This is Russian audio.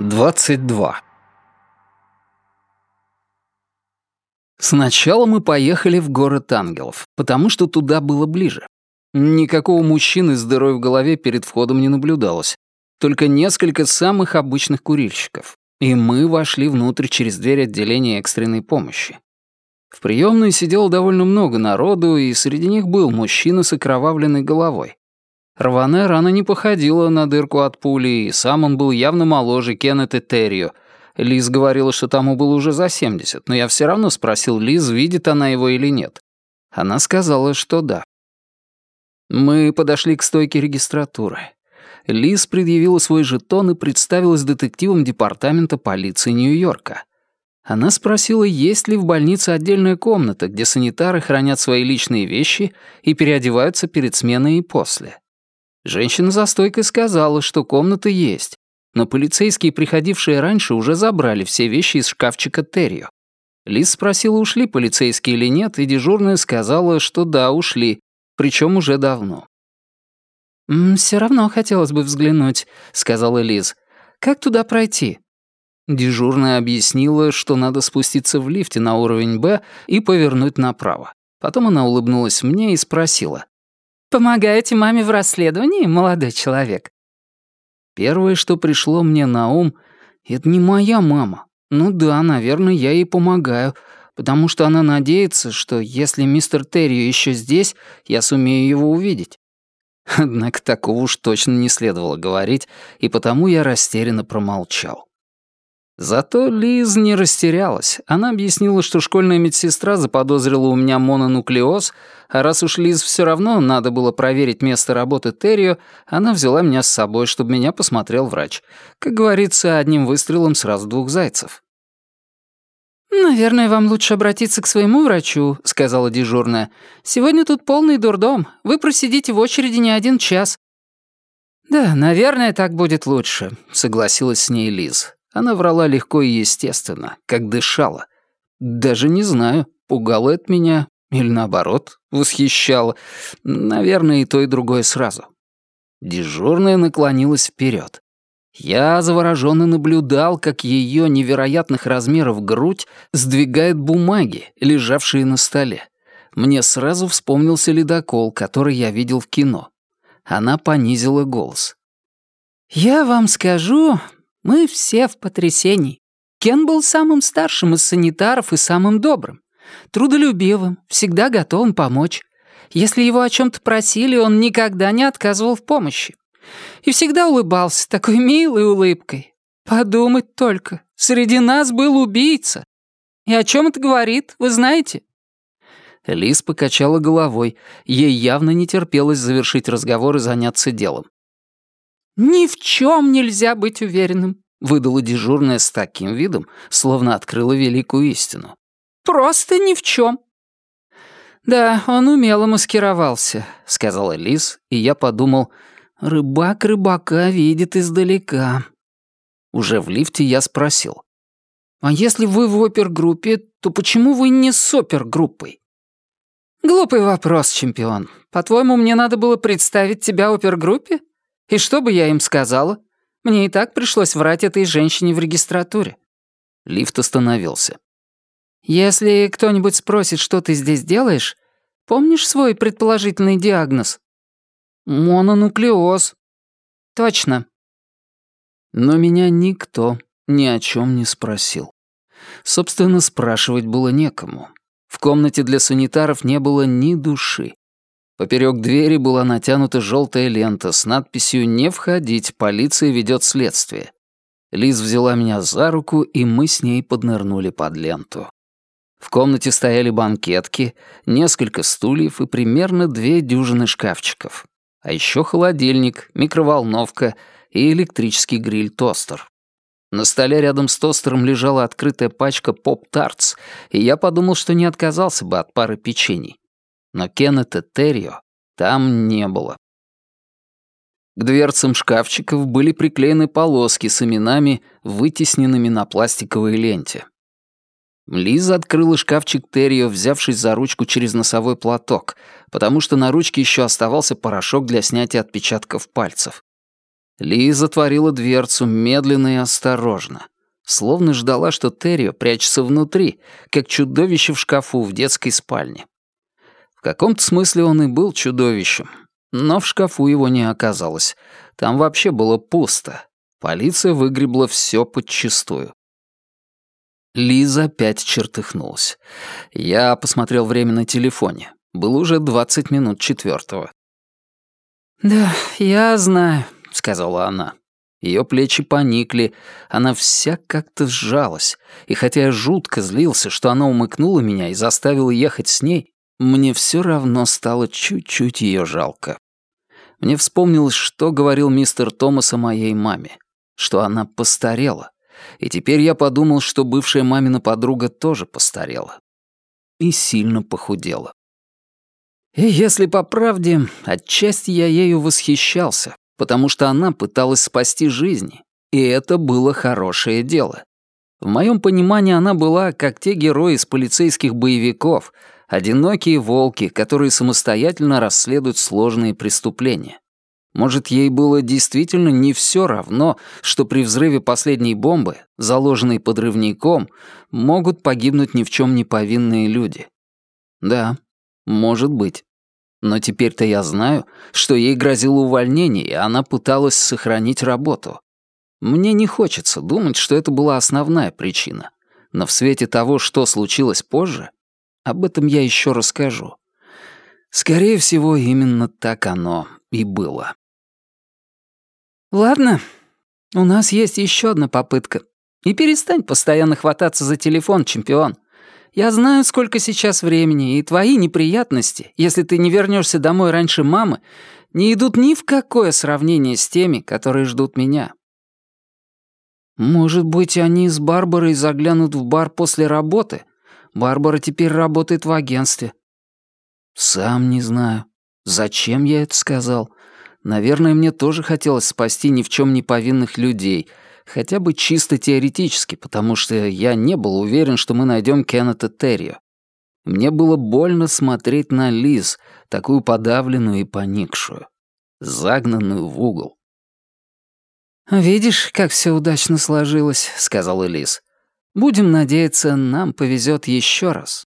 22. Сначала мы поехали в город ангелов, потому что туда было ближе. Никакого мужчины с дырой в голове перед входом не наблюдалось, только несколько самых обычных курильщиков. И мы вошли внутрь через дверь отделения экстренной помощи. В приемной сидело довольно много народу, и среди них был мужчина с окровавленной головой. Рваная рана не походила на дырку от пули, и сам он был явно моложе Кеннета Террио. Лиз говорила, что тому было уже за 70, но я все равно спросил Лиз, видит она его или нет. Она сказала, что да. Мы подошли к стойке регистратуры. Лиз предъявила свой жетон и представилась детективом департамента полиции Нью-Йорка. Она спросила, есть ли в больнице отдельная комната, где санитары хранят свои личные вещи и переодеваются перед сменой и после. Женщина за стойкой сказала, что комната есть, но полицейские, приходившие раньше, уже забрали все вещи из шкафчика Террио. Лиз спросила, ушли полицейские или нет, и дежурная сказала, что да, ушли, причем уже давно. «Все равно хотелось бы взглянуть», — сказала Лиз. «Как туда пройти?» Дежурная объяснила, что надо спуститься в лифте на уровень «Б» и повернуть направо. Потом она улыбнулась мне и спросила. Помогаете маме в расследовании, молодой человек?» Первое, что пришло мне на ум, это не моя мама. Ну да, наверное, я ей помогаю, потому что она надеется, что если мистер Терри еще здесь, я сумею его увидеть. Однако такого уж точно не следовало говорить, и потому я растерянно промолчал. Зато Лиз не растерялась. Она объяснила, что школьная медсестра заподозрила у меня мононуклеоз, а раз уж Лиз все равно надо было проверить место работы Террио, она взяла меня с собой, чтобы меня посмотрел врач. Как говорится, одним выстрелом сразу двух зайцев. «Наверное, вам лучше обратиться к своему врачу», — сказала дежурная. «Сегодня тут полный дурдом. Вы просидите в очереди не один час». «Да, наверное, так будет лучше», — согласилась с ней Лиз. Она врала легко и естественно, как дышала. Даже не знаю, пугала это меня или наоборот, восхищала. Наверное, и то, и другое сразу. Дежурная наклонилась вперед. Я завороженно наблюдал, как ее невероятных размеров грудь сдвигает бумаги, лежавшие на столе. Мне сразу вспомнился ледокол, который я видел в кино. Она понизила голос. «Я вам скажу, мы все в потрясении. Кен был самым старшим из санитаров и самым добрым. Трудолюбивым, всегда готовым помочь. Если его о чем-то просили, он никогда не отказывал в помощи. И всегда улыбался такой милой улыбкой. Подумать только, среди нас был убийца. И о чем это говорит, вы знаете? Лис покачала головой. Ей явно не терпелось завершить разговор и заняться делом. «Ни в чем нельзя быть уверенным», — выдала дежурная с таким видом, словно открыла великую истину. «Просто ни в чем». «Да, он умело маскировался», — сказала Лис, и я подумал, «рыбак рыбака видит издалека». Уже в лифте я спросил, «А если вы в опергруппе, то почему вы не с опергруппой?» «Глупый вопрос, чемпион. По-твоему, мне надо было представить тебя опергруппе?» И что бы я им сказала? Мне и так пришлось врать этой женщине в регистратуре. Лифт остановился. Если кто-нибудь спросит, что ты здесь делаешь, помнишь свой предположительный диагноз? Мононуклеоз. Точно. Но меня никто ни о чем не спросил. Собственно, спрашивать было некому. В комнате для санитаров не было ни души. Поперек двери была натянута желтая лента с надписью «Не входить, полиция ведет следствие». Лиз взяла меня за руку, и мы с ней поднырнули под ленту. В комнате стояли банкетки, несколько стульев и примерно две дюжины шкафчиков. А еще холодильник, микроволновка и электрический гриль-тостер. На столе рядом с тостером лежала открытая пачка поп-тартс, и я подумал, что не отказался бы от пары печений но Кеннета Террио там не было. К дверцам шкафчиков были приклеены полоски с именами, вытесненными на пластиковой ленте. Лиза открыла шкафчик Террио, взявшись за ручку через носовой платок, потому что на ручке еще оставался порошок для снятия отпечатков пальцев. Ли затворила дверцу медленно и осторожно, словно ждала, что Террио прячется внутри, как чудовище в шкафу в детской спальне. В каком-то смысле он и был чудовищем, но в шкафу его не оказалось. Там вообще было пусто. Полиция выгребла все подчистую. Лиза опять чертыхнулась. Я посмотрел время на телефоне. Было уже двадцать минут четвертого. «Да, я знаю», — сказала она. Ее плечи поникли, она вся как-то сжалась, и хотя я жутко злился, что она умыкнула меня и заставила ехать с ней, мне все равно стало чуть-чуть ее жалко. Мне вспомнилось, что говорил мистер Томас о моей маме, что она постарела, и теперь я подумал, что бывшая мамина подруга тоже постарела и сильно похудела. И если по правде, отчасти я ею восхищался, потому что она пыталась спасти жизни, и это было хорошее дело. В моем понимании она была как те герои из полицейских боевиков, одинокие волки, которые самостоятельно расследуют сложные преступления. Может, ей было действительно не все равно, что при взрыве последней бомбы, заложенной подрывником, могут погибнуть ни в чем не повинные люди. Да, может быть. Но теперь-то я знаю, что ей грозило увольнение, и она пыталась сохранить работу. Мне не хочется думать, что это была основная причина. Но в свете того, что случилось позже, об этом я еще расскажу. Скорее всего, именно так оно и было. «Ладно, у нас есть еще одна попытка. И перестань постоянно хвататься за телефон, чемпион. Я знаю, сколько сейчас времени, и твои неприятности, если ты не вернешься домой раньше мамы, не идут ни в какое сравнение с теми, которые ждут меня. Может быть, они с Барбарой заглянут в бар после работы? Барбара теперь работает в агентстве. Сам не знаю. Зачем я это сказал? Наверное, мне тоже хотелось спасти ни в чем не повинных людей — Хотя бы чисто теоретически, потому что я не был уверен, что мы найдем Кеннета Террио. Мне было больно смотреть на Лиз, такую подавленную и поникшую, загнанную в угол. «Видишь, как все удачно сложилось», — сказала Лиз. «Будем надеяться, нам повезет еще раз».